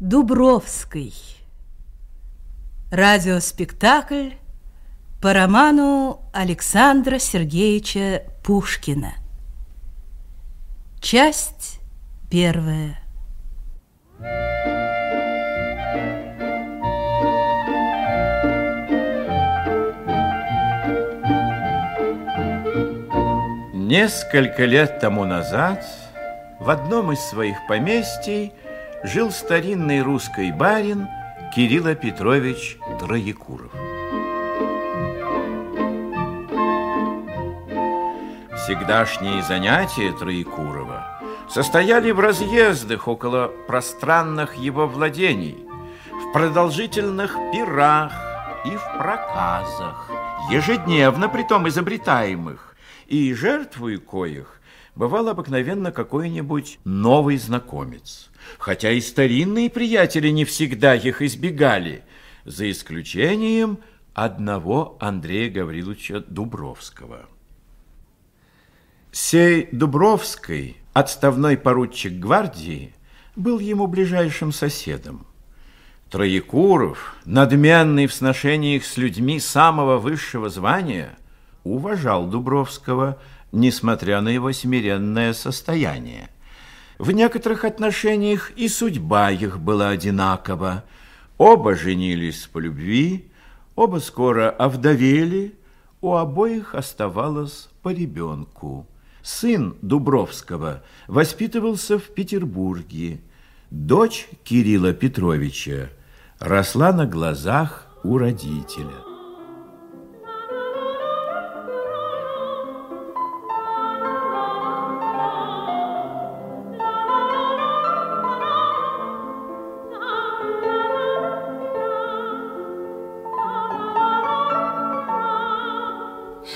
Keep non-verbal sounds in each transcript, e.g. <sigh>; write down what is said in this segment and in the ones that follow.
Дубровский. Радиоспектакль по роману Александра Сергеевича Пушкина. Часть первая. Несколько лет тому назад в одном из своих поместий жил старинный русский барин Кирилл Петрович Троекуров. Всегдашние занятия Троекурова состояли в разъездах около пространных его владений, в продолжительных пирах и в проказах, ежедневно притом изобретаемых, и жертвой коих бывал обыкновенно какой-нибудь новый знакомец. Хотя и старинные приятели не всегда их избегали, за исключением одного Андрея Гавриловича Дубровского. Сей Дубровский, отставной поручик гвардии, был ему ближайшим соседом. Троекуров, надменный в сношениях с людьми самого высшего звания, уважал Дубровского, несмотря на его смиренное состояние. В некоторых отношениях и судьба их была одинакова. Оба женились по любви, оба скоро овдовели, у обоих оставалось по ребенку. Сын Дубровского воспитывался в Петербурге. Дочь Кирилла Петровича росла на глазах у родителя.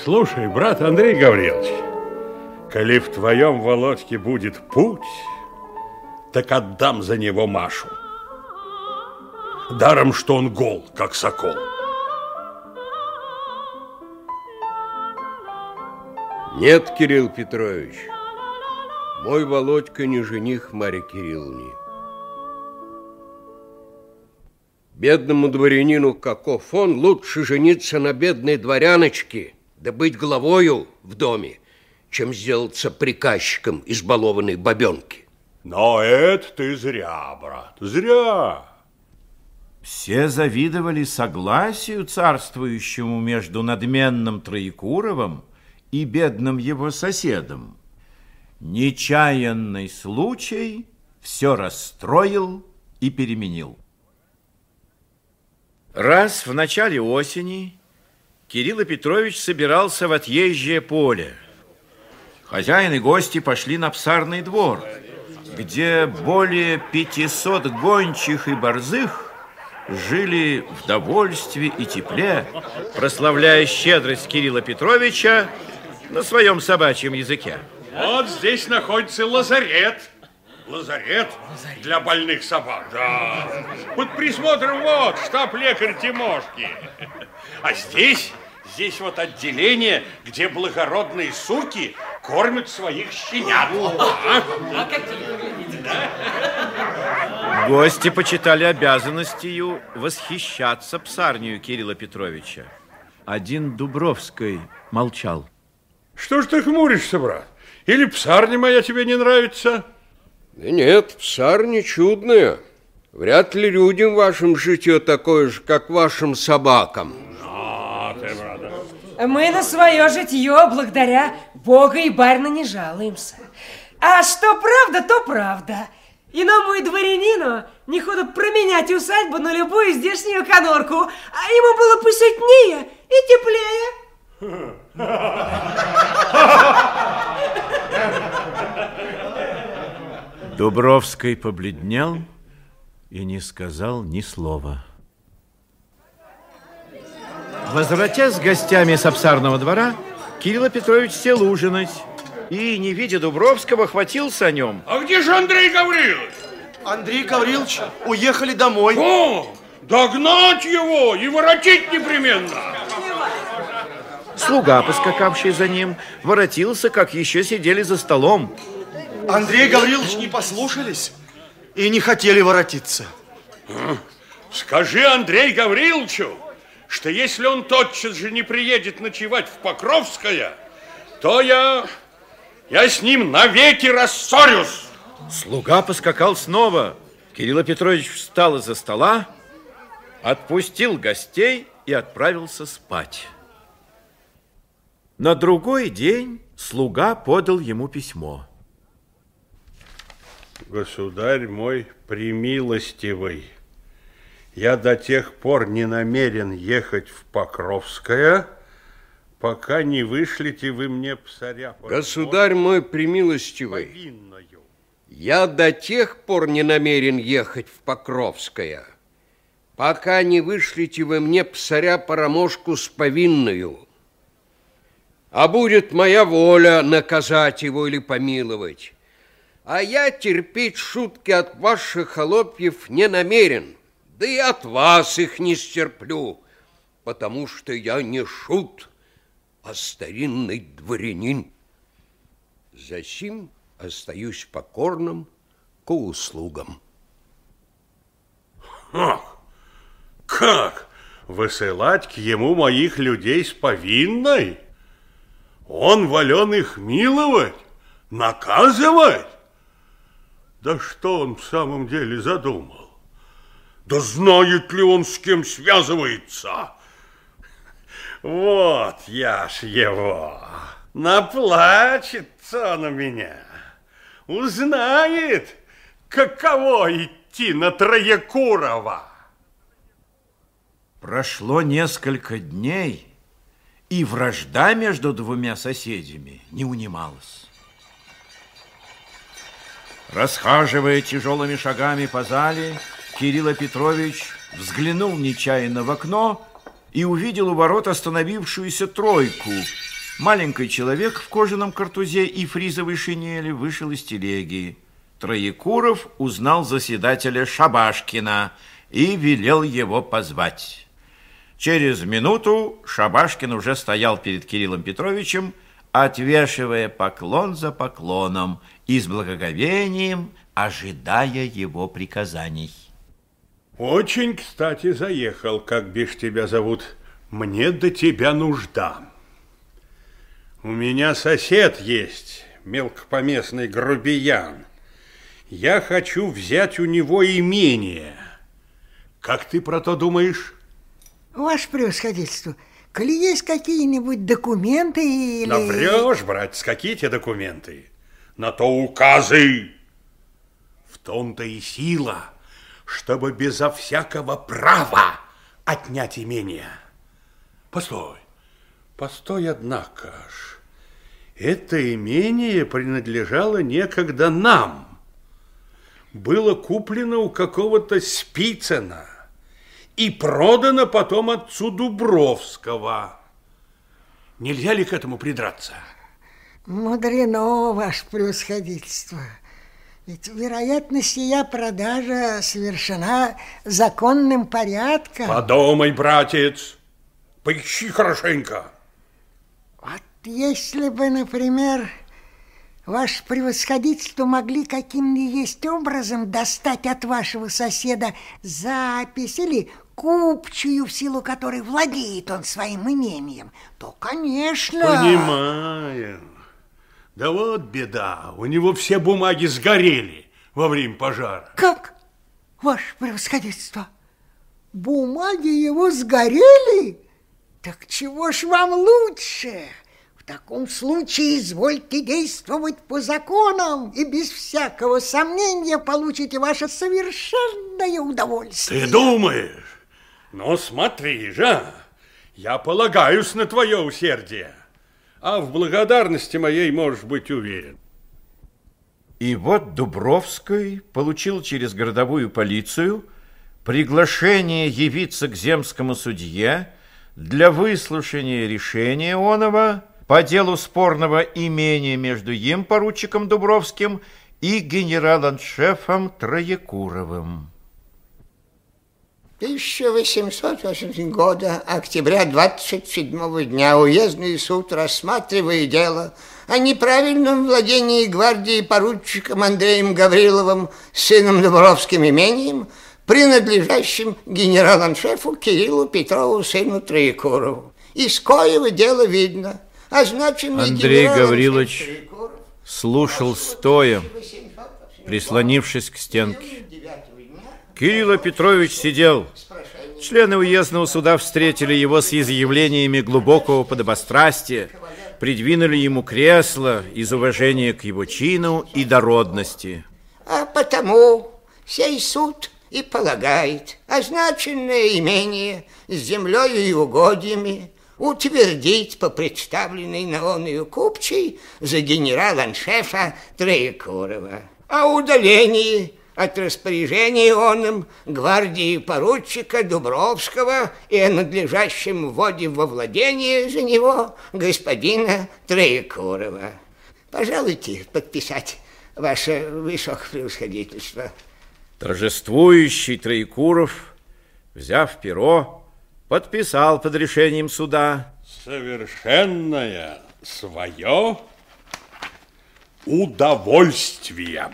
Слушай, брат Андрей Гаврилович, коли в твоем Володьке будет путь, так отдам за него Машу. Даром, что он гол, как сокол. Нет, Кирилл Петрович, мой Володька не жених Марьи Кирилловне. Бедному дворянину, каков он, лучше жениться на бедной дворяночке – да быть главою в доме, чем сделаться приказчиком избалованной бабенки. Но это ты зря, брат, зря. Все завидовали согласию царствующему между надменным Троекуровым и бедным его соседом. Нечаянный случай все расстроил и переменил. Раз в начале осени Кирилл Петрович собирался в отъезжее поле. Хозяин и гости пошли на псарный двор, где более 500 гончих и борзых жили в довольстве и тепле, прославляя щедрость Кирилла Петровича на своем собачьем языке. Вот здесь находится лазарет. Лазарет, для больных собак, да. Под присмотром вот штаб-лекарь Тимошки. А здесь Здесь вот отделение, где благородные суки кормят своих щенят. А, а какие? Гости почитали обязанностью восхищаться псарнию Кирилла Петровича. Один Дубровский молчал. Что ж ты хмуришься, брат? Или псарня моя тебе не нравится? Да нет, псарня чудная. Вряд ли людям вашим житье такое же, как вашим собакам. Мы на свое житье благодаря Бога и барина не жалуемся. А что правда, то правда. Иному и дворянину не ходу променять усадьбу на любую здешнюю конорку, а ему было посытнее и теплее. Дубровский побледнел и не сказал ни слова. Возвратясь с гостями с обсарного двора, Кирилл Петрович сел ужинать и, не видя Дубровского, хватился о нем. А где же Андрей Гаврилович? Андрей Гаврилович уехали домой. О, догнать его и воротить непременно. Слуга, поскакавший за ним, воротился, как еще сидели за столом. Андрей Гаврилович не послушались и не хотели воротиться. Скажи Андрей Гавриловичу, что если он тотчас же не приедет ночевать в Покровское, то я, я с ним навеки рассорюсь. Слуга поскакал снова. Кирилл Петрович встал из-за стола, отпустил гостей и отправился спать. На другой день слуга подал ему письмо. Государь мой примилостивый, я до тех пор не намерен ехать в Покровское, пока не вышлите вы мне псаря. Государь мой примилостивый, повинною. я до тех пор не намерен ехать в Покровское, пока не вышлите вы мне псаря-парамошку с повинною. А будет моя воля наказать его или помиловать. А я терпеть шутки от ваших холопьев не намерен, да и от вас их не стерплю, потому что я не шут, а старинный дворянин. Засим остаюсь покорным к услугам. Ах, как? Высылать к ему моих людей с повинной? Он волен их миловать, наказывать? Да что он в самом деле задумал? Да знает ли он, с кем связывается? Вот я ж его. Наплачется он у меня. Узнает, каково идти на Троекурова. Прошло несколько дней, и вражда между двумя соседями не унималась. Расхаживая тяжелыми шагами по зале, Кирилл Петрович взглянул нечаянно в окно и увидел у ворот остановившуюся тройку. Маленький человек в кожаном картузе и фризовой шинели вышел из телеги. Троекуров узнал заседателя Шабашкина и велел его позвать. Через минуту Шабашкин уже стоял перед Кириллом Петровичем, отвешивая поклон за поклоном и с благоговением ожидая его приказаний. Очень, кстати, заехал, как бишь тебя зовут. Мне до тебя нужда. У меня сосед есть, мелкопоместный грубиян. Я хочу взять у него имение. Как ты про то думаешь? Ваше превосходительство, коли есть какие-нибудь документы или... Наврешь, братец, какие те документы? На то указы. В том-то и сила, чтобы безо всякого права отнять имение. Постой, постой, однако ж. Это имение принадлежало некогда нам. Было куплено у какого-то Спицына и продано потом отцу Дубровского. Нельзя ли к этому придраться? Мудрено, ваше превосходительство. Ведь, вероятно, сия продажа совершена законным порядком. Подумай, братец, поищи хорошенько. Вот если бы, например, ваше превосходительство могли каким-ни есть образом достать от вашего соседа запись или купчую, в силу которой владеет он своим имением, то, конечно... Понимаю. Да вот беда, у него все бумаги сгорели во время пожара. Как? Ваше превосходительство, бумаги его сгорели? Так чего ж вам лучше? В таком случае извольте действовать по законам и без всякого сомнения получите ваше совершенное удовольствие. Ты думаешь? Ну, смотри же, я полагаюсь на твое усердие, а в благодарности моей можешь быть уверен. И вот Дубровский получил через городовую полицию приглашение явиться к земскому судье для выслушания решения оного по делу спорного имения между им, поручиком Дубровским, и генерал-аншефом Троекуровым. 1880 года, октября 27 дня, уездный суд, рассматривая дело о неправильном владении гвардии поручиком Андреем Гавриловым, сыном Дубровским имением, принадлежащим генерал-аншефу Кириллу Петрову, сыну Троекурову. Из коего дело видно. Означенный Андрей Гаврилович слушал стоя, прислонившись к стенке. Кирилл Петрович сидел. Члены уездного суда встретили его с изъявлениями глубокого подобострастия, придвинули ему кресло из уважения к его чину и дородности. А потому сей суд и полагает означенное имение с землею и угодьями утвердить по представленной на онную купчей за генерал-аншефа Троекурова. О удалении от распоряжения оном гвардии поручика Дубровского и о надлежащем вводе во владение за него господина Троекурова. Пожалуйте подписать ваше высокопревосходительство. Торжествующий Троекуров, взяв перо, подписал под решением суда. Совершенное свое удовольствие.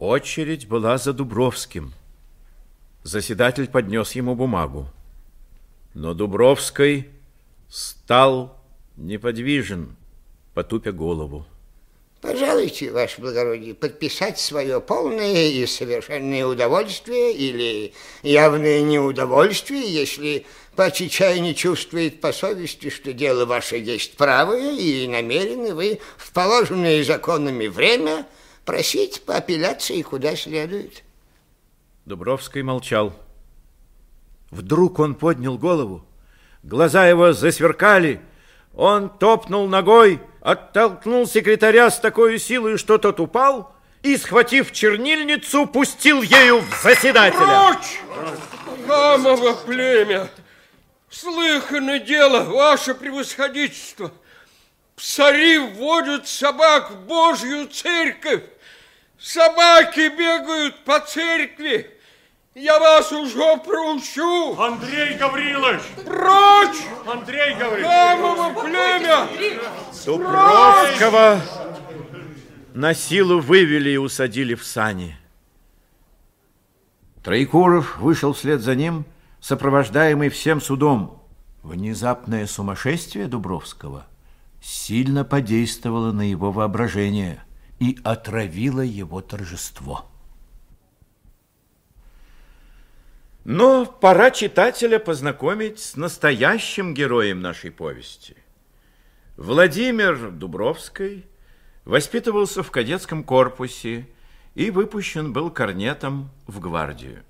Очередь была за Дубровским. Заседатель поднес ему бумагу. Но Дубровский стал неподвижен, потупя голову. Пожалуйте, ваше благородие, подписать свое полное и совершенное удовольствие или явное неудовольствие, если Пачичай не чувствует по совести, что дело ваше есть правое, и намерены вы в положенное законами время просить по апелляции куда следует. Дубровский молчал. Вдруг он поднял голову, глаза его засверкали, он топнул ногой, оттолкнул секретаря с такой силой, что тот упал, и, схватив чернильницу, пустил ею в заседателя. Прочь! Хамово племя! Слыхано дело, ваше превосходительство! Псари вводят собак в Божью церковь! Собаки бегают по церкви! Я вас уже проучу! Андрей Гаврилович! Прочь! Андрей Гаврилович! Хамово племя! Дубровского на силу вывели и усадили в сани. Троекуров вышел вслед за ним, сопровождаемый всем судом. Внезапное сумасшествие Дубровского сильно подействовало на его воображение и отравило его торжество. Но пора читателя познакомить с настоящим героем нашей повести. Владимир Дубровский воспитывался в кадетском корпусе и выпущен был корнетом в гвардию.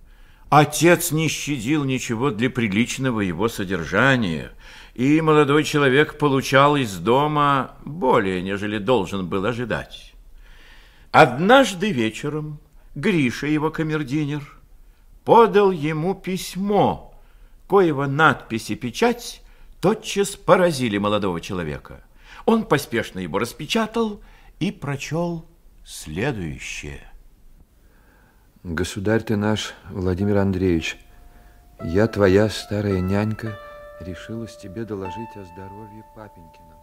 Отец не щадил ничего для приличного его содержания, и молодой человек получал из дома более, нежели должен был ожидать. Однажды вечером Гриша, его камердинер, подал ему письмо, коего надпись и печать тотчас поразили молодого человека. Он поспешно его распечатал и прочел следующее. Государь ты наш, Владимир Андреевич, я, твоя старая нянька, решилась тебе доложить о здоровье папенькином.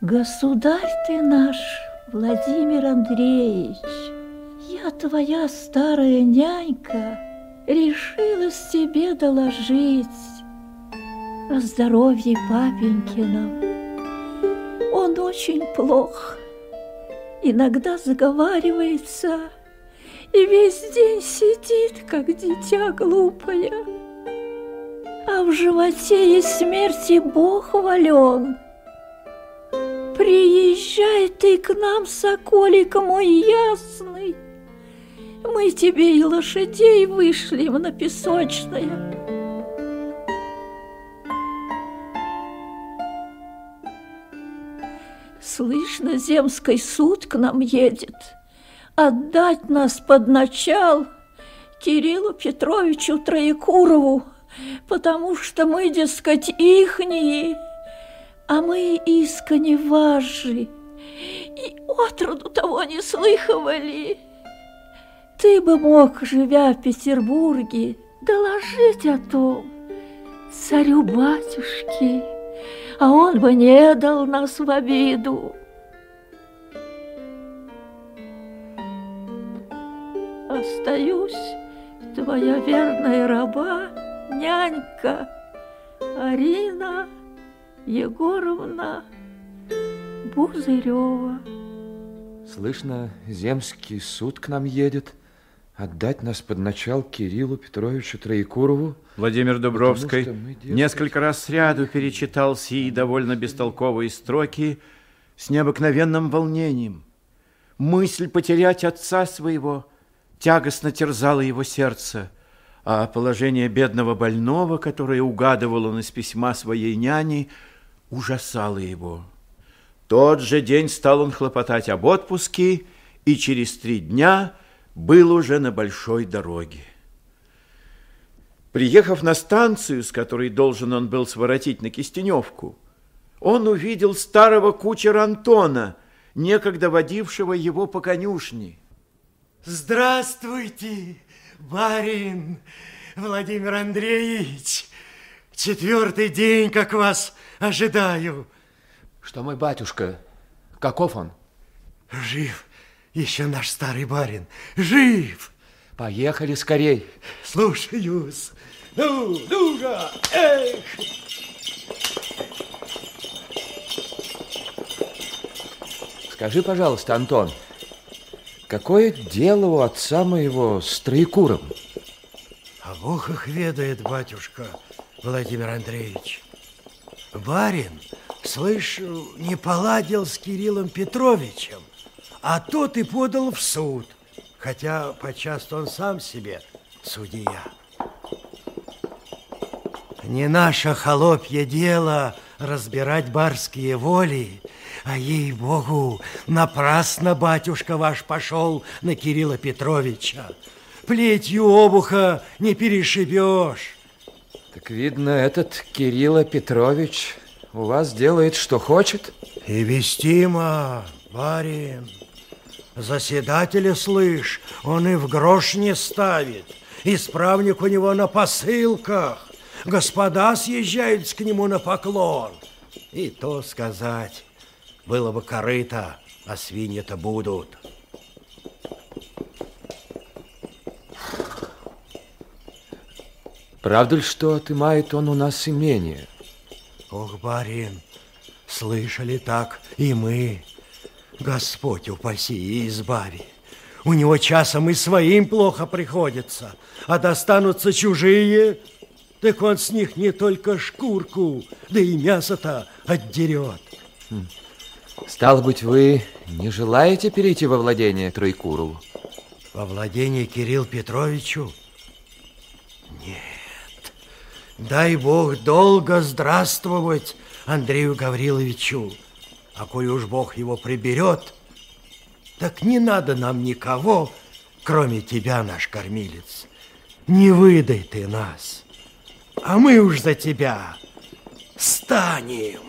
Государь ты наш, Владимир Андреевич, я, твоя старая нянька, решилась тебе доложить о здоровье папенькином. Он очень плох, иногда заговаривается и весь день сидит, как дитя глупое. А в животе есть смерти Бог вален. Приезжай ты к нам, соколик мой ясный, Мы тебе и лошадей вышлем на песочное. Слышно, земской суд к нам едет — отдать нас под начал Кириллу Петровичу Троекурову, потому что мы, дескать, ихние, а мы искренне ваши, и отроду того не слыхивали. Ты бы мог, живя в Петербурге, доложить о том царю-батюшке, а он бы не дал нас в обиду. Остаюсь твоя верная раба, нянька Арина Егоровна Бузырева. Слышно, земский суд к нам едет. Отдать нас под начал Кириллу Петровичу Троекурову. Владимир Дубровский дескать, несколько раз сряду перечитал сии довольно бестолковые строки с необыкновенным волнением. Мысль потерять отца своего тягостно терзала его сердце, а положение бедного больного, которое угадывал он из письма своей няни, ужасало его. Тот же день стал он хлопотать об отпуске, и через три дня был уже на большой дороге. Приехав на станцию, с которой должен он был своротить на Кистеневку, он увидел старого кучера Антона, некогда водившего его по конюшне. Здравствуйте, барин Владимир Андреевич. Четвертый день, как вас ожидаю. Что мой батюшка? Каков он? Жив еще наш старый барин. Жив. Поехали скорей. Слушаюсь. Ну, ну-ка, эх! Скажи, пожалуйста, Антон, какое дело у отца моего с Троекуром? А Бог их ведает, батюшка Владимир Андреевич. Барин, слышу, не поладил с Кириллом Петровичем, а тот и подал в суд, хотя почасто он сам себе судья. Не наше холопье дело разбирать барские воли, а ей-богу, напрасно батюшка ваш пошел на Кирилла Петровича. Плетью обуха не перешибешь. Так видно, этот Кирилла Петрович у вас делает, что хочет? И вестимо, барин. Заседателя, слышь, он и в грош не ставит. Исправник у него на посылках. Господа съезжаются к нему на поклон. И то сказать, было бы корыто, а свиньи-то будут. Правда ли, что отымает он у нас имение? Ох, барин, слышали так и мы. Господь упаси и избави. У него часом и своим плохо приходится, а достанутся чужие, так он с них не только шкурку, да и мясо-то отдерет. Стало быть, вы не желаете перейти во владение Троекурову? Во владение Кирилл Петровичу? Дай Бог долго здравствовать Андрею Гавриловичу. А коли уж Бог его приберет, так не надо нам никого, кроме тебя, наш кормилец. Не выдай ты нас, а мы уж за тебя станем.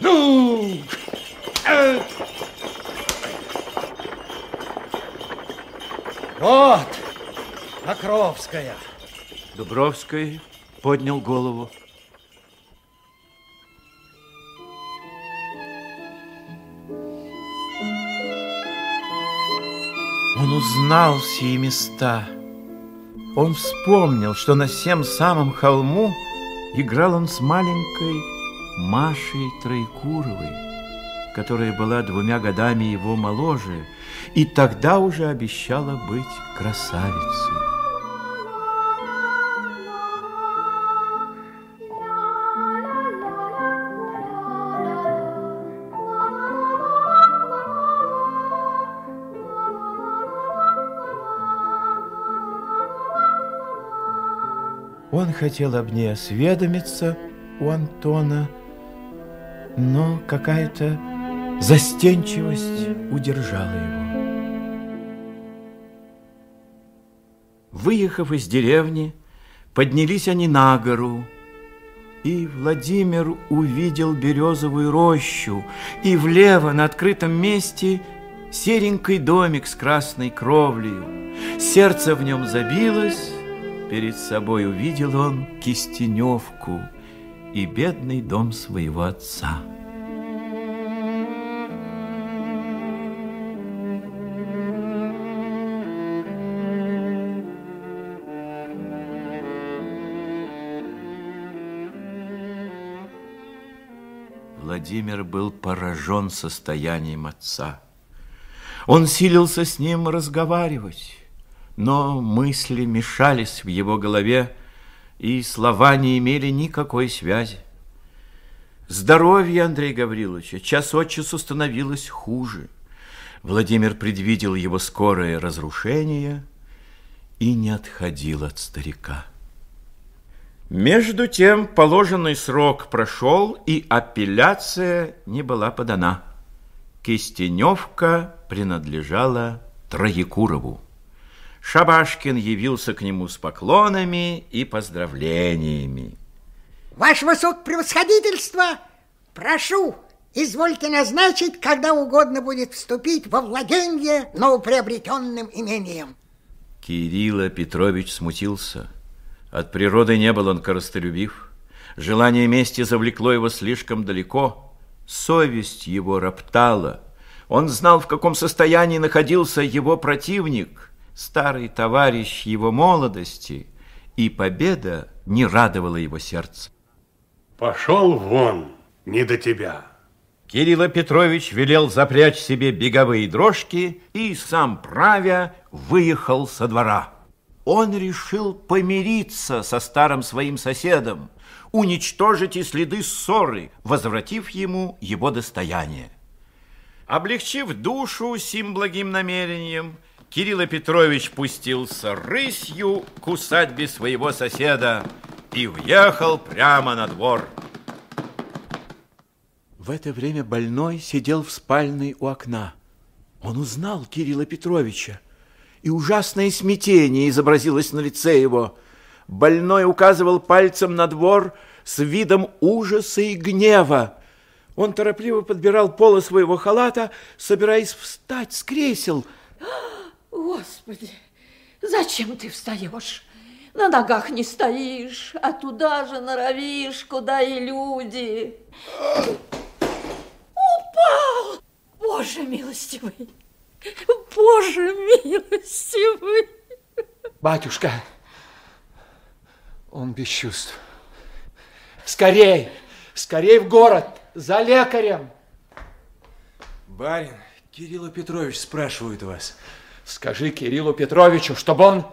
Ну! Э! Вот, Покровская. Дубровский поднял голову. Он узнал сии места. Он вспомнил, что на всем самом холму играл он с маленькой Машей Троекуровой, которая была двумя годами его моложе и тогда уже обещала быть красавицей. Он хотел об ней осведомиться у Антона, но какая-то застенчивость удержала его. Выехав из деревни, поднялись они на гору, и Владимир увидел березовую рощу, и влево на открытом месте серенький домик с красной кровлею. Сердце в нем забилось, Перед собой увидел он кистеневку и бедный дом своего отца. Владимир был поражен состоянием отца. Он силился с ним разговаривать но мысли мешались в его голове, и слова не имели никакой связи. Здоровье Андрея Гавриловича час от часу становилось хуже. Владимир предвидел его скорое разрушение и не отходил от старика. Между тем положенный срок прошел, и апелляция не была подана. Кистеневка принадлежала Троекурову. Шабашкин явился к нему с поклонами и поздравлениями. Ваше Высокопревосходительство, прошу, извольте назначить, когда угодно будет вступить во владение новоприобретенным имением. Кирилла Петрович смутился. От природы не был он коростолюбив. Желание мести завлекло его слишком далеко. Совесть его роптала. Он знал, в каком состоянии находился его противник, старый товарищ его молодости, и победа не радовала его сердце. Пошел вон, не до тебя. Кирилл Петрович велел запрячь себе беговые дрожки и, сам правя, выехал со двора он решил помириться со старым своим соседом, уничтожить и следы ссоры, возвратив ему его достояние. Облегчив душу сим благим намерением, Кирилл Петрович пустился рысью к усадьбе своего соседа и въехал прямо на двор. В это время больной сидел в спальной у окна. Он узнал Кирилла Петровича и ужасное смятение изобразилось на лице его. Больной указывал пальцем на двор с видом ужаса и гнева. Он торопливо подбирал полы своего халата, собираясь встать с кресел. Господи, зачем ты встаешь? На ногах не стоишь, а туда же норовишь, куда и люди. Упал! Боже милостивый! Боже милостивый! Батюшка, он без чувств. Скорей, скорей в город, за лекарем. Барин, Кирилл Петрович спрашивает вас. Скажи Кириллу Петровичу, чтобы он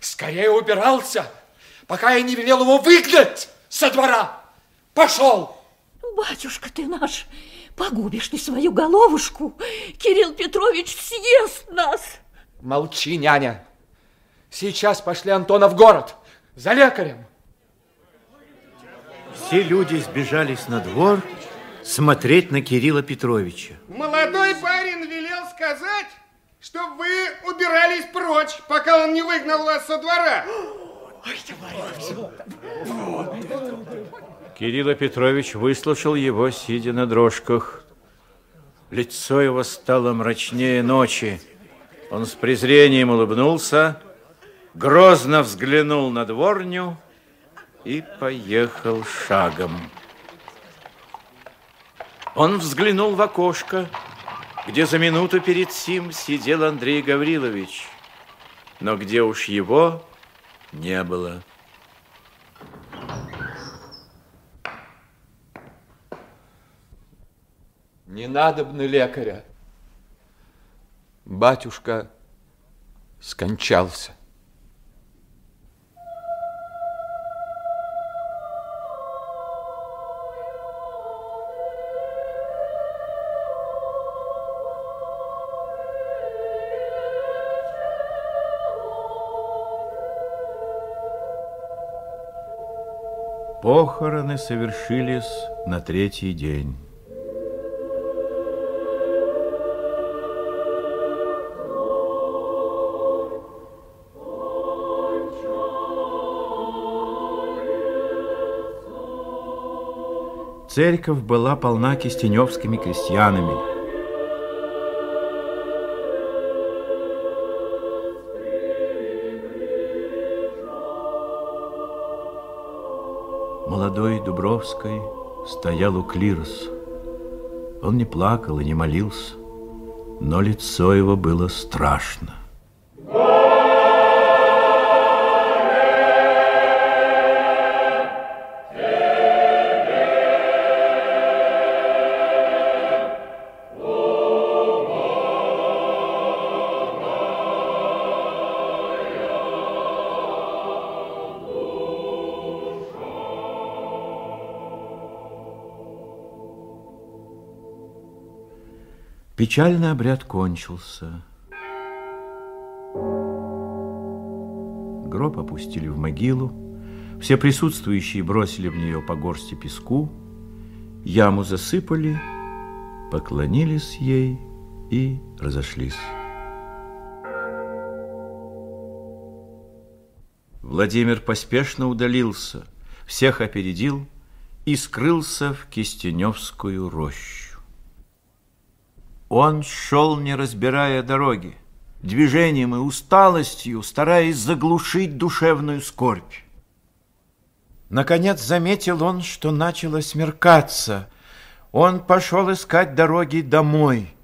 скорее убирался, пока я не велел его выгнать со двора. Пошел! Батюшка ты наш, Погубишь ты свою головушку, Кирилл Петрович съест нас. Молчи, няня. Сейчас пошли Антона в город за лекарем. Все люди сбежались на двор смотреть на Кирилла Петровича. Молодой парень велел сказать, что вы убирались прочь, пока он не выгнал вас со двора. Кирилл Петрович выслушал его, сидя на дрожках. Лицо его стало мрачнее ночи. Он с презрением улыбнулся, грозно взглянул на дворню и поехал шагом. Он взглянул в окошко, где за минуту перед сим сидел Андрей Гаврилович, но где уж его не было. Не надобно лекаря. Батюшка скончался. Похороны совершились на третий день. Церковь была полна кистеневскими крестьянами. Стоял у клирос. Он не плакал и не молился, но лицо его было страшно. Печальный обряд кончился. Гроб опустили в могилу. Все присутствующие бросили в нее по горсти песку, яму засыпали, поклонились ей и разошлись. Владимир поспешно удалился, всех опередил и скрылся в Кистеневскую рощу. Он шел, не разбирая дороги, движением и усталостью, стараясь заглушить душевную скорбь. Наконец заметил он, что начало смеркаться. Он пошел искать дороги домой,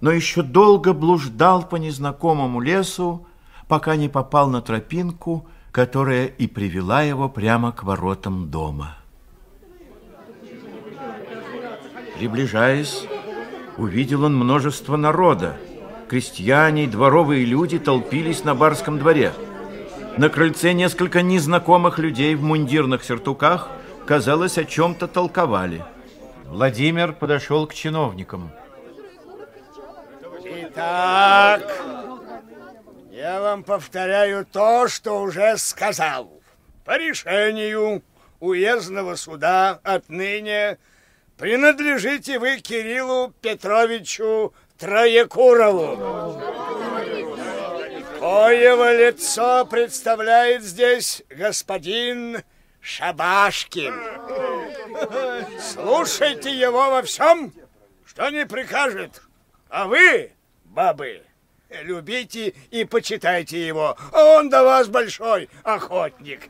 но еще долго блуждал по незнакомому лесу, пока не попал на тропинку, которая и привела его прямо к воротам дома. Приближаясь, увидел он множество народа. Крестьяне и дворовые люди толпились на барском дворе. На крыльце несколько незнакомых людей в мундирных сертуках, казалось, о чем-то толковали. Владимир подошел к чиновникам. Итак, я вам повторяю то, что уже сказал. По решению уездного суда отныне принадлежите вы Кириллу Петровичу Троекурову. Коего лицо представляет здесь господин Шабашкин. Слушайте его во всем, что не прикажет. А вы, бабы, любите и почитайте его. Он до вас большой охотник.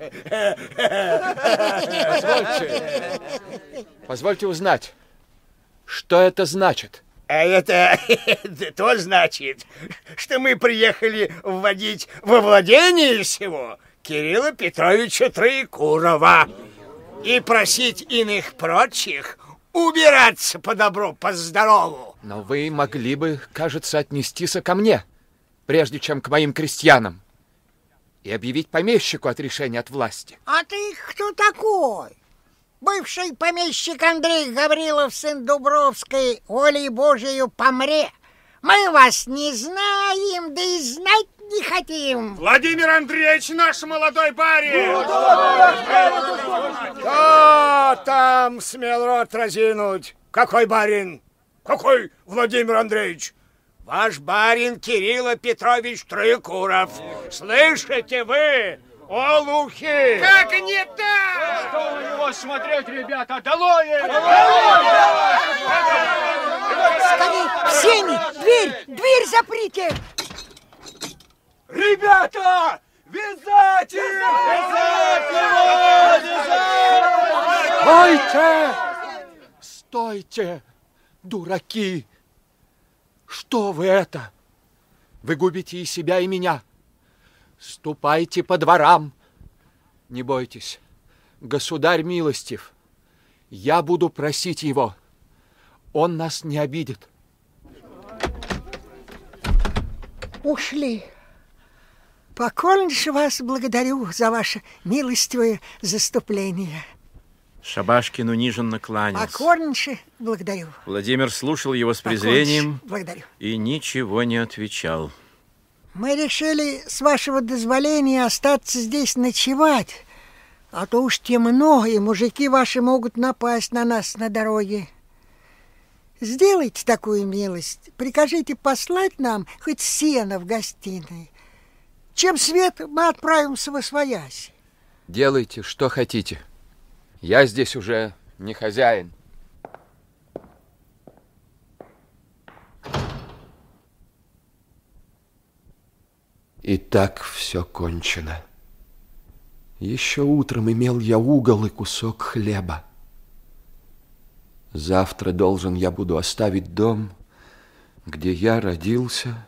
Позвольте, позвольте узнать, что это значит? А это <laughs> то значит, что мы приехали вводить во владение всего Кирилла Петровича Троекурова и просить иных прочих убираться по добру, по здорову. Но вы могли бы, кажется, отнестись ко мне, прежде чем к моим крестьянам, и объявить помещику от решения от власти. А ты кто такой? Бывший помещик Андрей Гаврилов, сын Дубровской, волей Божию помре. Мы вас не знаем, да и знать не хотим. Владимир Андреевич, наш молодой барин! Кто там смел рот разинуть? Какой барин? Какой Владимир Андреевич? Ваш барин Кирилл Петрович Троекуров. Слышите вы? Олухи! Как не так? Что на него смотреть, ребята? Долой! Скорей, в сени! Дверь! Дверь заприте! Ребята! Вязать! Вязать его! Стойте! Стойте, дураки! Что вы это? Вы губите и себя, и меня. Ступайте по дворам. Не бойтесь, государь милостив. Я буду просить его. Он нас не обидит. Ушли. Покорнейше вас благодарю за ваше милостивое заступление. Шабашкин униженно кланялся. Покорнейше благодарю. Владимир слушал его с презрением благодарю. и ничего не отвечал. Мы решили, с вашего дозволения, остаться здесь ночевать, а то уж темно, и мужики ваши могут напасть на нас на дороге. Сделайте такую милость, прикажите послать нам хоть сено в гостиной. Чем свет мы отправимся во своясь. Делайте, что хотите. Я здесь уже не хозяин. И так все кончено. Еще утром имел я угол и кусок хлеба. Завтра должен я буду оставить дом, где я родился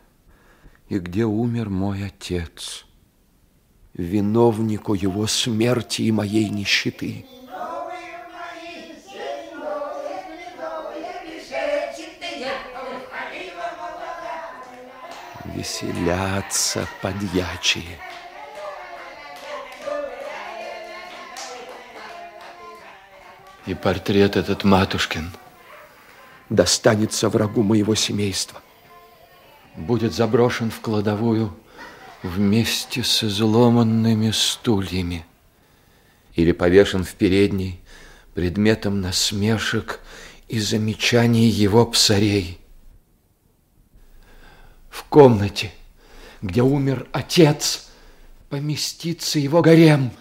и где умер мой отец, виновнику его смерти и моей нищеты. Веселятся подьячие. И портрет этот матушкин достанется врагу моего семейства. Будет заброшен в кладовую вместе с изломанными стульями или повешен в передней предметом насмешек и замечаний его псарей. В комнате, где умер отец, поместится его гарем.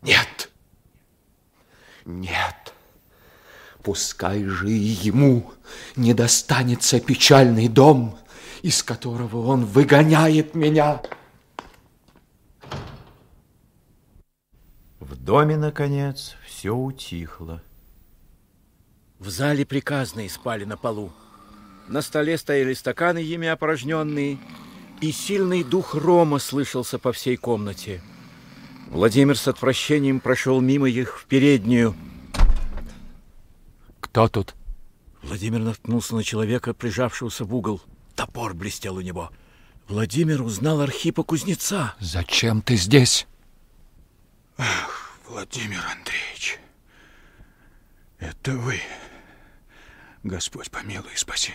Нет, нет. Пускай же и ему не достанется печальный дом, из которого он выгоняет меня. В доме, наконец, все утихло. В зале приказные спали на полу. На столе стояли стаканы, ими опорожненные, и сильный дух рома слышался по всей комнате. Владимир с отвращением прошел мимо их в переднюю, кто тут? Владимир наткнулся на человека, прижавшегося в угол. Топор блестел у него. Владимир узнал Архипа Кузнеца. Зачем ты здесь? Ах, Владимир Андреевич, это вы. Господь помилуй и спаси.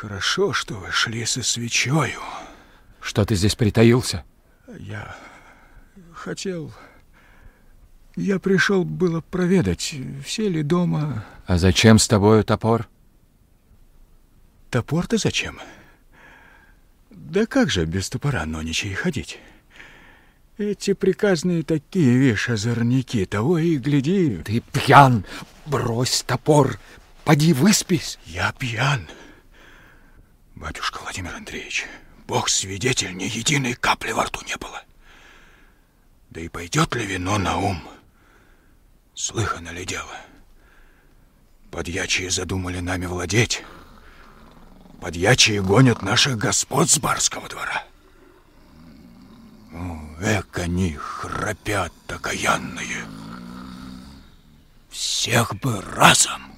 Хорошо, что вы шли со свечою. Что ты здесь притаился? Я хотел я пришел было проведать, все ли дома... А зачем с тобою топор? Топор-то зачем? Да как же без топора ноничей ходить? Эти приказные такие, видишь, озорники, того и гляди... Ты пьян! Брось топор! Поди выспись! Я пьян! Батюшка Владимир Андреевич, Бог свидетель, ни единой капли во рту не было. Да и пойдет ли вино на ум? — Слыхано ли дело? Подьячие задумали нами владеть. Подьячие гонят наших господ с барского двора. Ну, эк они храпят окаянные. Всех бы разом.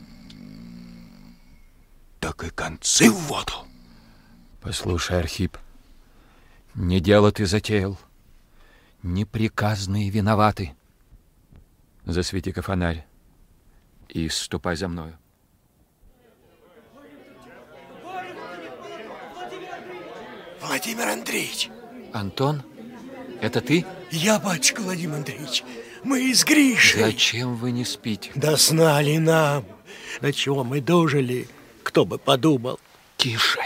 Так и концы в воду. Послушай, Архип, не дело ты затеял. Неприказные виноваты. Засвети-ка фонарь и ступай за мною. Владимир Андреевич. Антон, это ты? Я, батюшка Владимир Андреевич. Мы из Гриши. Зачем вы не спите? Да знали нам. На чего мы дожили, кто бы подумал. Тише.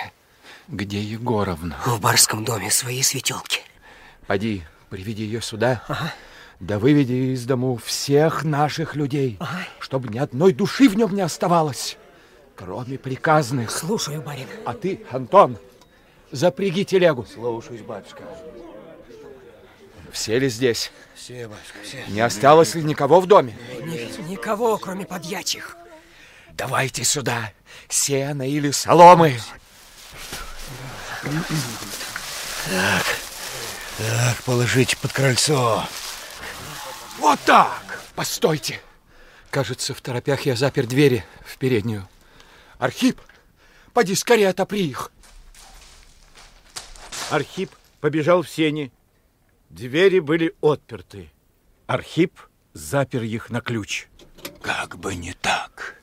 Где Егоровна? В барском доме свои светелки. Поди, приведи ее сюда. Ага. Да выведи из дому всех наших людей, ага. чтобы ни одной души в нем не оставалось, кроме приказных. Слушаю, барин. А ты, Антон, запряги телегу. Слушаюсь, батюшка. Все ли здесь? Все, батюшка, все. Не осталось ли никого в доме? Ни, никого, кроме подьячих. Давайте сюда сено или соломы. Так, так, положите под крыльцо. Вот так! Постойте! Кажется, в торопях я запер двери в переднюю. Архип, поди скорее отопри их. Архип побежал в сени. Двери были отперты. Архип запер их на ключ. Как бы не так.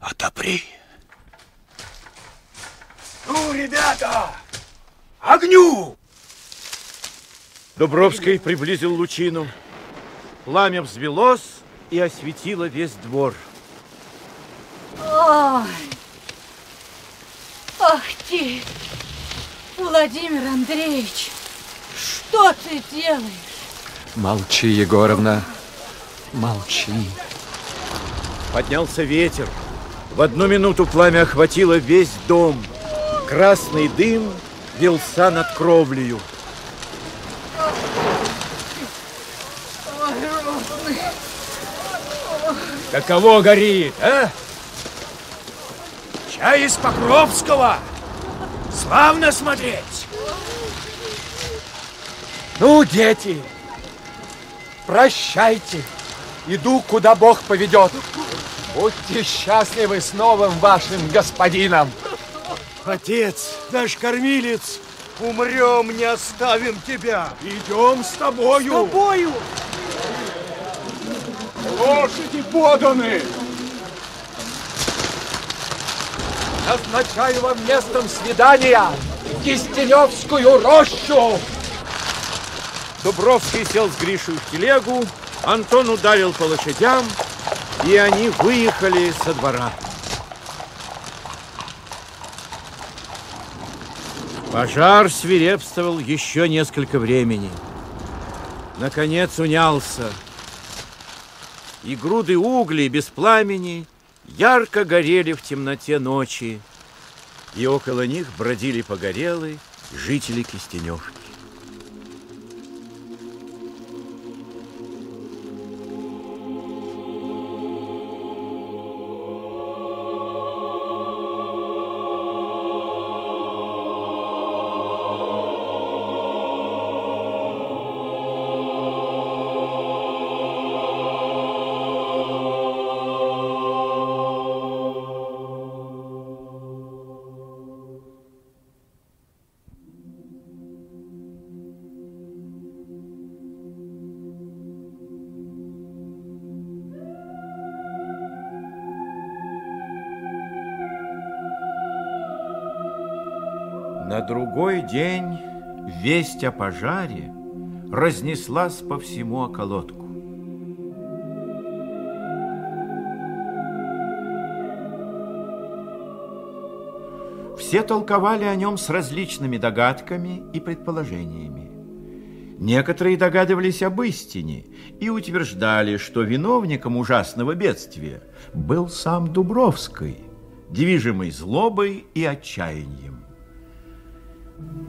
Отопри. Ну, ребята, огню! Дубровский приблизил лучину. Пламя взвелось и осветило весь двор. Ой! Ах ты, Владимир Андреевич, что ты делаешь? Молчи, Егоровна, молчи. Поднялся ветер. В одну минуту пламя охватило весь дом. Красный дым вился над кровлею. Каково горит, а? Чай из Покровского. Славно смотреть. Ну, дети, прощайте. Иду, куда Бог поведет. Будьте счастливы с новым вашим господином. Отец, наш кормилец, умрем, не оставим тебя. Идем с тобою. С тобою. Лошади поданы! Назначаю вам местом свидания Кистеневскую рощу. Дубровский сел с Гришей в телегу, Антон ударил по лошадям, и они выехали со двора. Пожар свирепствовал еще несколько времени. Наконец унялся. И груды углей без пламени ярко горели в темноте ночи, и около них бродили погорелые жители Кистеневки. Другой день весть о пожаре разнеслась по всему околотку. Все толковали о нем с различными догадками и предположениями. Некоторые догадывались об истине и утверждали, что виновником ужасного бедствия был сам Дубровский, движимый злобой и отчаянием. Thank you.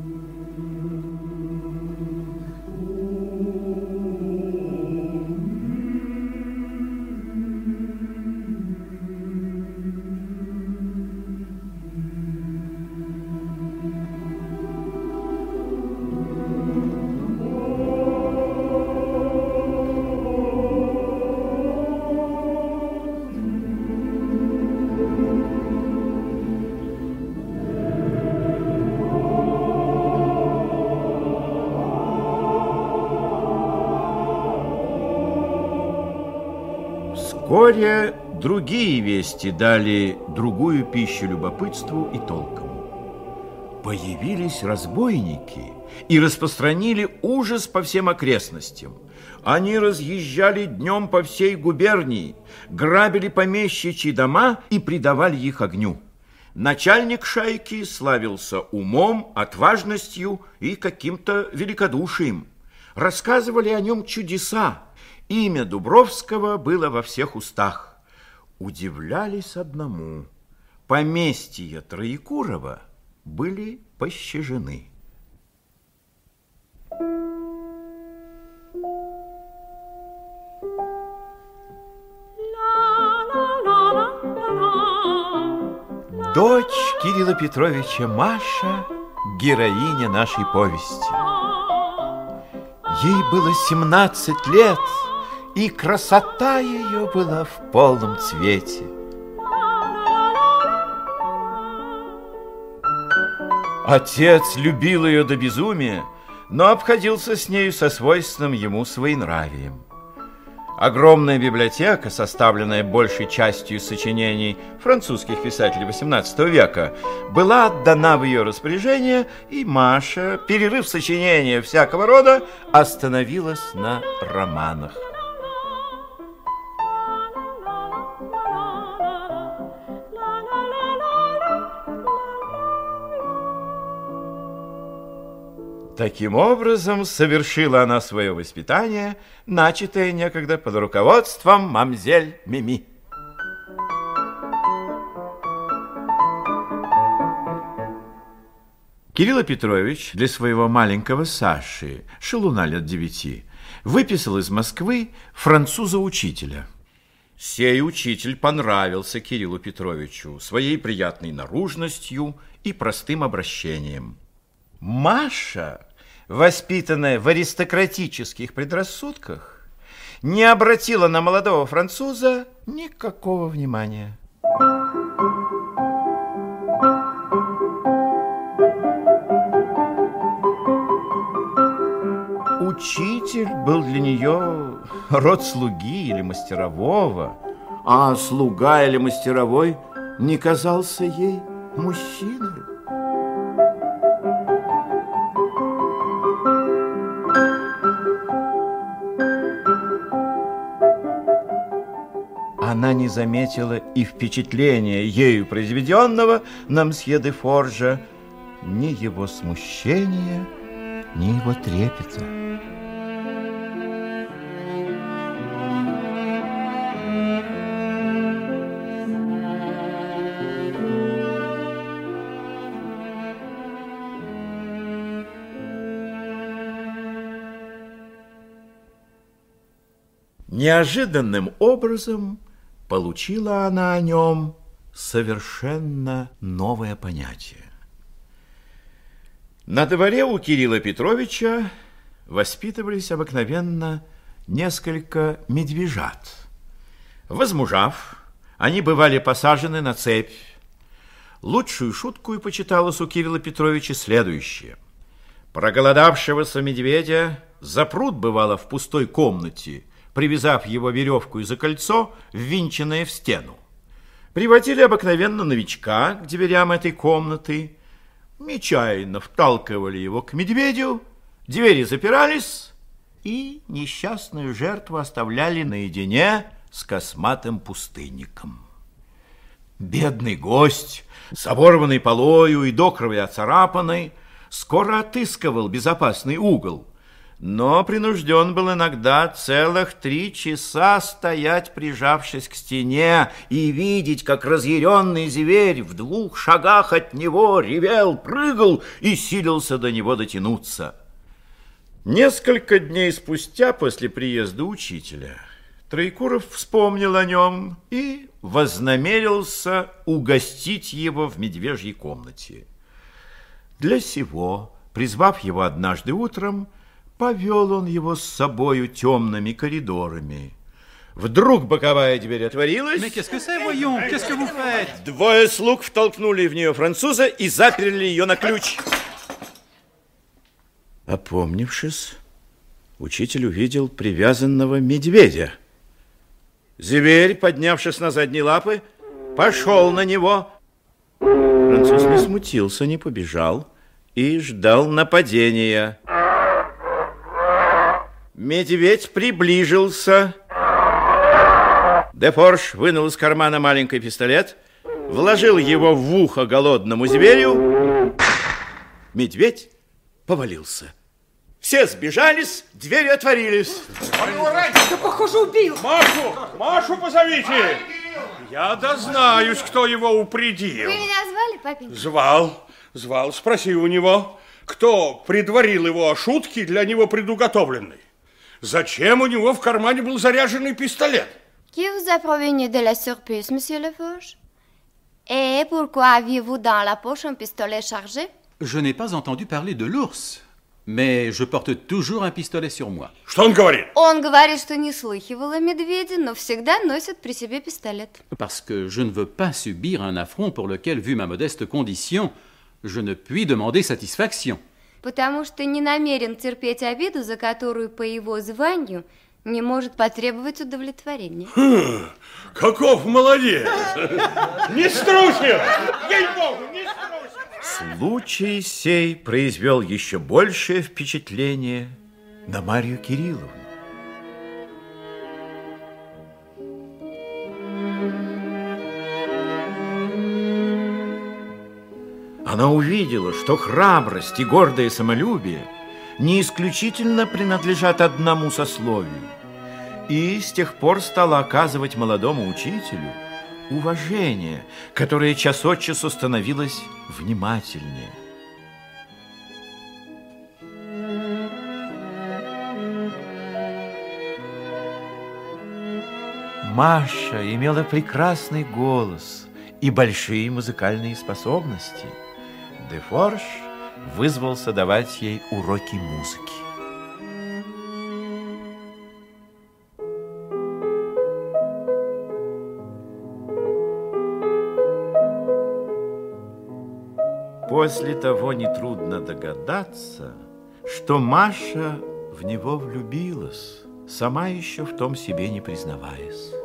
Вскоре другие вести дали другую пищу любопытству и толкам. Появились разбойники и распространили ужас по всем окрестностям. Они разъезжали днем по всей губернии, грабили помещичьи дома и придавали их огню. Начальник шайки славился умом, отважностью и каким-то великодушием. Рассказывали о нем чудеса, Имя Дубровского было во всех устах. Удивлялись одному. Поместья Троекурова были пощажены. Дочь Кирилла Петровича Маша – героиня нашей повести. Ей было 17 лет – и красота ее была в полном цвете. Отец любил ее до безумия, но обходился с нею со свойственным ему своенравием. Огромная библиотека, составленная большей частью сочинений французских писателей XVIII века, была отдана в ее распоряжение, и Маша, перерыв сочинения всякого рода, остановилась на романах. Таким образом, совершила она свое воспитание, начатое некогда под руководством мамзель Мими. Кирилл Петрович для своего маленького Саши, шелуна лет девяти, выписал из Москвы француза-учителя. Сей учитель понравился Кириллу Петровичу своей приятной наружностью и простым обращением. Маша воспитанная в аристократических предрассудках, не обратила на молодого француза никакого внимания. Учитель был для нее род слуги или мастерового, а слуга или мастеровой не казался ей мужчиной. Она не заметила и впечатления ею произведенного на мсье де Форжа, ни его смущения, ни его трепета. Неожиданным образом получила она о нем совершенно новое понятие. На дворе у Кирилла Петровича воспитывались обыкновенно несколько медвежат. Возмужав, они бывали посажены на цепь. Лучшую шутку и почиталось у Кирилла Петровича следующее. Проголодавшегося медведя запрут бывало в пустой комнате, привязав его веревку за кольцо, ввинченное в стену. Приводили обыкновенно новичка к дверям этой комнаты, нечаянно вталкивали его к медведю, двери запирались, и несчастную жертву оставляли наедине с косматым пустынником. Бедный гость, с оборванной полою и до крови оцарапанной, скоро отыскивал безопасный угол, но принужден был иногда целых три часа стоять, прижавшись к стене, и видеть, как разъяренный зверь в двух шагах от него ревел, прыгал и силился до него дотянуться. Несколько дней спустя после приезда учителя Троекуров вспомнил о нем и вознамерился угостить его в медвежьей комнате. Для сего, призвав его однажды утром, Повел он его с собою темными коридорами. Вдруг боковая дверь отворилась. Двое слуг втолкнули в нее француза и заперли ее на ключ. Опомнившись, учитель увидел привязанного медведя. Зверь, поднявшись на задние лапы, пошел на него. Француз не смутился, не побежал и ждал нападения. Медведь приближился. Депорш вынул из кармана маленький пистолет, вложил его в ухо голодному зверю. Медведь повалился. Все сбежались, двери отворились. Да, похоже, убил. Машу, Машу позовите. Я дознаюсь, кто его упредил. Вы меня звали, папенька? Звал, звал, спроси у него, кто предварил его шутки для него предуготовленной. Зачем у него в кармане был заряженный пистолет? Qui vous a provenu de la surprise, monsieur Laforge? Et pourquoi aviez-vous dans la poche un pistolet chargé? Je n'ai pas entendu parler de l'ours, mais je porte toujours un pistolet sur moi. Что он говорит? Он говорит, что не слыхивал о медведе, но всегда носит при себе пистолет. Parce que je ne veux pas subir un affront pour lequel, vu ma modeste condition, je ne puis demander satisfaction. Потому что не намерен терпеть обиду, за которую по его званию не может потребовать удовлетворения. Хм, каков молодец! Не струсил! Ей-богу, не струсил! Случай сей произвел еще большее впечатление на Марию Кирилловну. Она увидела, что храбрость и гордое самолюбие не исключительно принадлежат одному сословию, и с тех пор стала оказывать молодому учителю уважение, которое час от часу становилось внимательнее. Маша имела прекрасный голос и большие музыкальные способности. Дефорж вызвался давать ей уроки музыки. После того нетрудно догадаться, что Маша в него влюбилась, сама еще в том себе не признаваясь.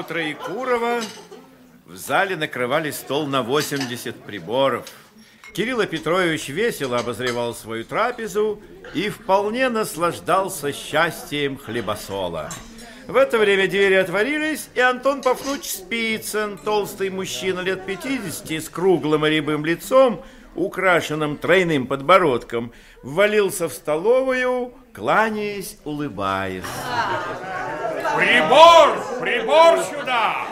У Троекурова. В зале накрывали стол на 80 приборов. Кирилл Петрович весело обозревал свою трапезу и вполне наслаждался счастьем хлебосола. В это время двери отворились, и Антон Пафнуч Спицын, толстый мужчина лет 50 с круглым рябым лицом, украшенным тройным подбородком, ввалился в столовую, кланяясь, улыбаясь. Прибор! Прибор сюда!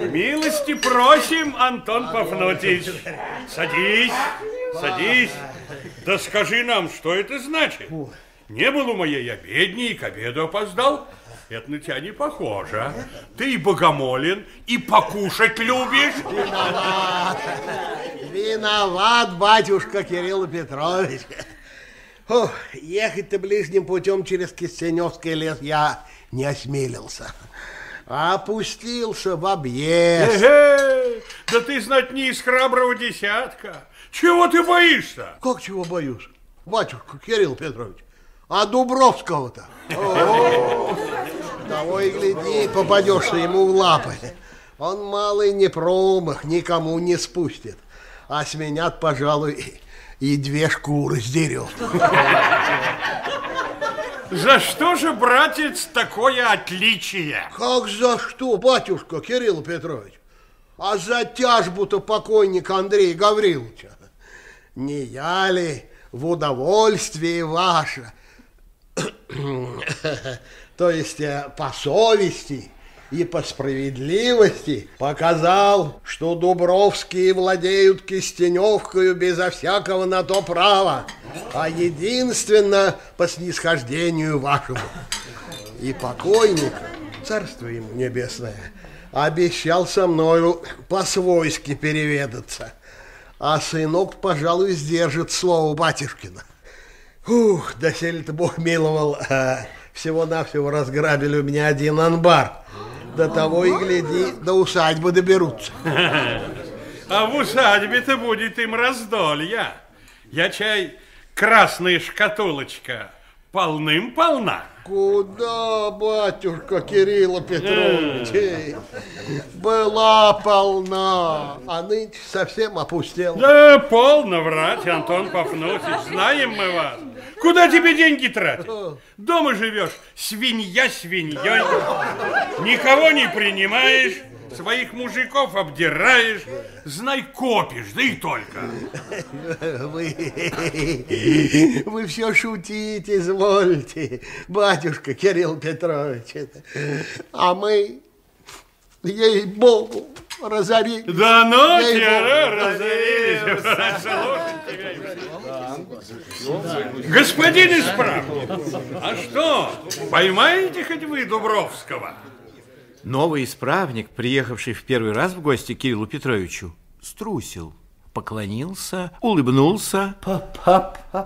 Милости просим, Антон Пафнутич. Садись, садись. Да скажи нам, что это значит? Не был у моей обедни и к обеду опоздал? Это на тебя не похоже. Ты и богомолен, и покушать любишь. Виноват. Виноват, батюшка Кирилл Петрович. Фу, ехать-то ближним путем через Кистеневский лес я не осмелился. Опустился в объезд. Эге, да ты, знать, не из храброго десятка. Чего ты боишься? Как чего боюсь? Батюшка Кирилл Петрович, а Дубровского-то? Того и гляди, попадешься ему в лапы. Он малый не промах, никому не спустит. А с меня, пожалуй, и две шкуры сдерет. За что же, братец, такое отличие? Как за что, батюшка Кирилл Петрович? А за тяжбу-то покойника Андрея Гавриловича. Не я ли в удовольствии ваше, <coughs> то есть э, по совести и по справедливости показал, что Дубровские владеют Кистеневкою безо всякого на то права, а единственно по снисхождению вашему. И покойник, царство ему небесное, обещал со мною по-свойски переведаться. А сынок, пожалуй, сдержит слово батюшкина. Ух, доселе-то Бог миловал, а, всего-навсего разграбили у меня один анбар. До того и гляди, до усадьбы доберутся. А в усадьбе-то будет им раздолье. Я чай, красная шкатулочка, полным-полна. Куда, батюшка Кирилла Петрович? Эй, Была полна, а нынче совсем опустела. Да полно врать, Антон Пафнутич, знаем мы вас. Куда тебе деньги тратить? Дома живешь, свинья свиньей, никого не принимаешь, своих мужиков обдираешь, знай, копишь, да и только. Вы, вы все шутите, извольте, батюшка Кирилл Петрович. А мы, ей-богу, разорились. Да ну тебя, разорились, Господин исправник, а что, поймаете хоть вы Дубровского? Новый исправник, приехавший в первый раз в гости к Кириллу Петровичу, струсил, поклонился, улыбнулся,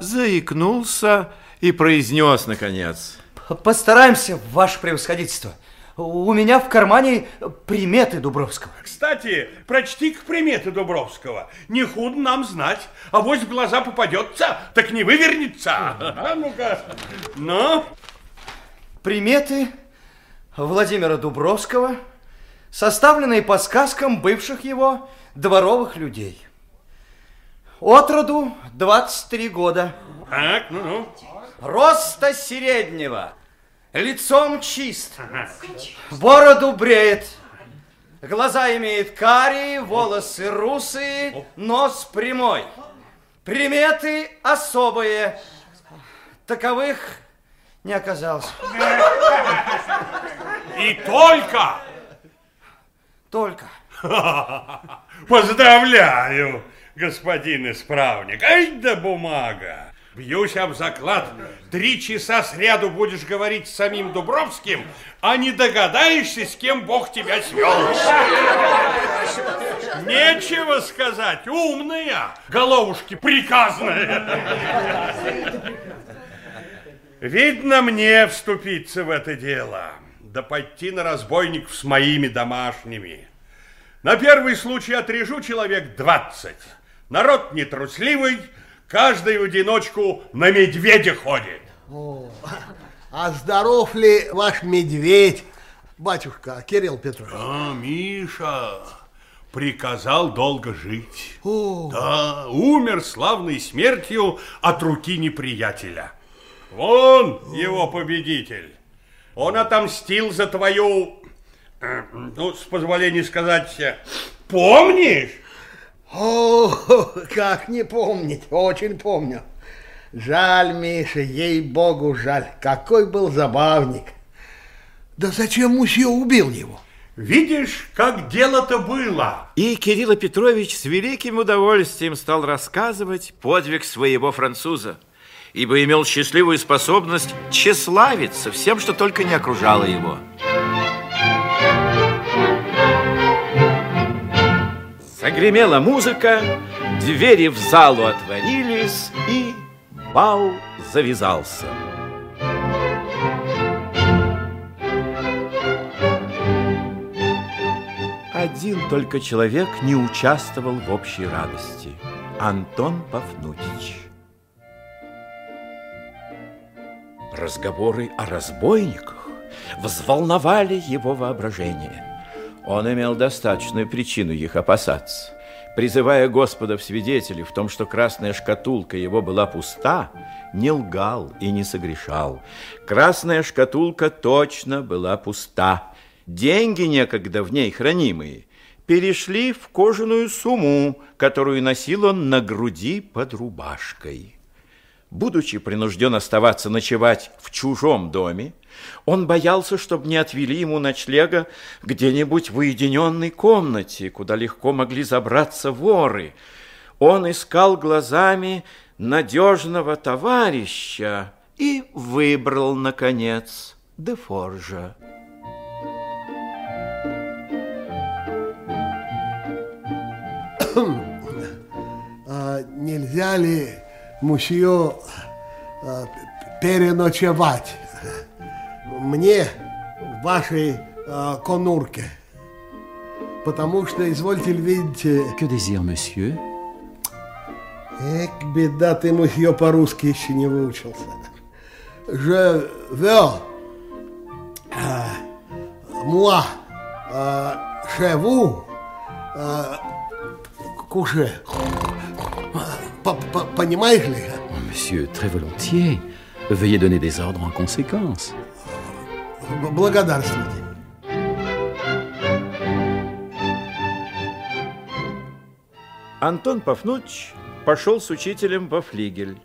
заикнулся и произнес, наконец. Постараемся, ваше превосходительство. У меня в кармане приметы Дубровского. Кстати, прочти к приметы Дубровского. Не худ нам знать. А вось в глаза попадется, так не вывернется. А ну-ка. Ну? Приметы Владимира Дубровского, составленные по сказкам бывших его дворовых людей. От роду 23 года. Так, ну-ну. Роста среднего, лицом чист, бороду бреет, глаза имеет карие, волосы русые, нос прямой. Приметы особые. Таковых не оказалось. И только? Только. <laughs> Поздравляю, господин исправник. Ай да бумага. Бьюсь об заклад. Три часа сряду будешь говорить с самим Дубровским, а не догадаешься, с кем Бог тебя свел. Нечего сказать, умная, головушки приказная. Видно мне вступиться в это дело, да пойти на разбойников с моими домашними. На первый случай отрежу человек 20. Народ нетрусливый, каждый в одиночку на медведя ходит. О, а здоров ли ваш медведь, батюшка Кирилл Петрович? А, Миша, приказал долго жить. О. Да, умер славной смертью от руки неприятеля. Вон его победитель. Он отомстил за твою, э, ну, с позволения сказать, э, помнишь? О, <laughs> как не помнить, очень помню. Жаль, Миша, ей-богу, жаль. Какой был забавник. Да зачем мусье убил его? Видишь, как дело-то было. И Кирилл Петрович с великим удовольствием стал рассказывать подвиг своего француза, ибо имел счастливую способность тщеславиться всем, что только не окружало его. Загремела музыка, двери в залу отворились, и бал завязался. Один только человек не участвовал в общей радости. Антон Пафнутич. Разговоры о разбойниках взволновали его воображение. Он имел достаточную причину их опасаться. Призывая Господа в свидетели в том, что красная шкатулка его была пуста, не лгал и не согрешал. Красная шкатулка точно была пуста. Деньги, некогда в ней хранимые, перешли в кожаную сумму, которую носил он на груди под рубашкой. Будучи принужден оставаться ночевать в чужом доме, он боялся, чтобы не отвели ему ночлега где-нибудь в уединенной комнате, куда легко могли забраться воры. Он искал глазами надежного товарища и выбрал, наконец, Дефоржа. А нельзя ли, мусье, а, переночевать мне в вашей а, конурке? Потому что, извольте видеть... Que désire monsieur Эх, беда ты, мусье, по-русски еще не выучился. Je veux, euh, moi, euh, chez vous, euh, coucher. Понимаешь ли? Monsieur, très volontiers. Veuillez donner des ordres en conséquence. Благодарствуйте. Антон Пафнуч пошел с учителем во флигель.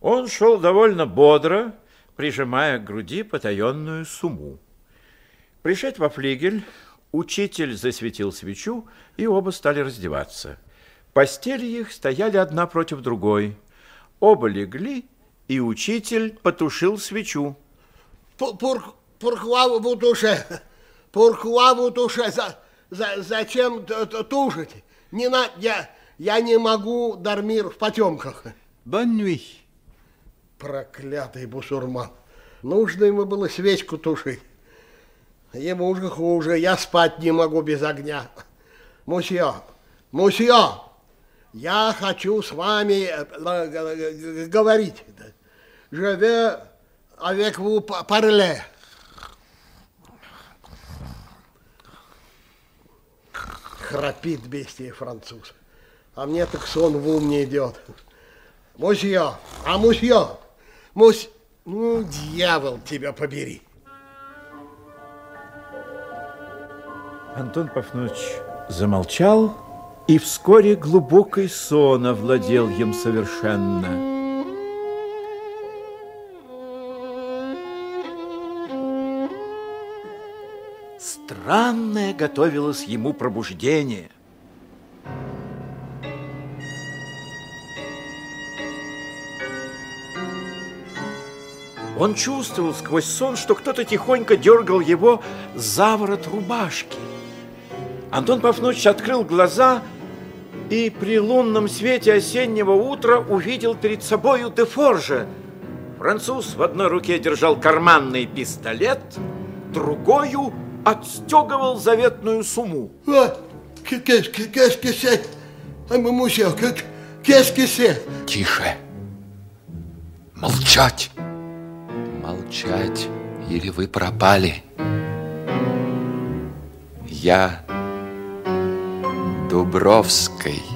Он шел довольно бодро, прижимая к груди потаенную сумму. Пришед во флигель, учитель засветил свечу, и оба стали раздеваться. Постели их стояли одна против другой. Оба легли, и учитель потушил свечу. Пур, пур, pourquoi vous touchez? Pourquoi vous touchez? За, за, зачем т- т- тушите? Не на, я, я не могу, Дармир, в потемках. Nuit. Проклятый бусурман. Нужно ему было свечку тушить. Ему уже хуже, я спать не могу без огня. Мусье, мусье, я хочу с вами э, говорить. Je veux avec vous pa- parler. Храпит бестия француз. А мне так сон в ум не идет. Мусье, а мусье, мусь... Ну, дьявол тебя побери. Антон Пафнуч замолчал, и вскоре глубокий сон овладел им совершенно. Странное готовилось ему пробуждение. Он чувствовал сквозь сон, что кто-то тихонько дергал его за ворот рубашки. Антон Павлович открыл глаза и при лунном свете осеннего утра увидел перед собою Дефоржа. Француз в одной руке держал карманный пистолет, другую отстегивал заветную сумму. Тише. Молчать. Молчать, или вы пропали. Я Дубровской.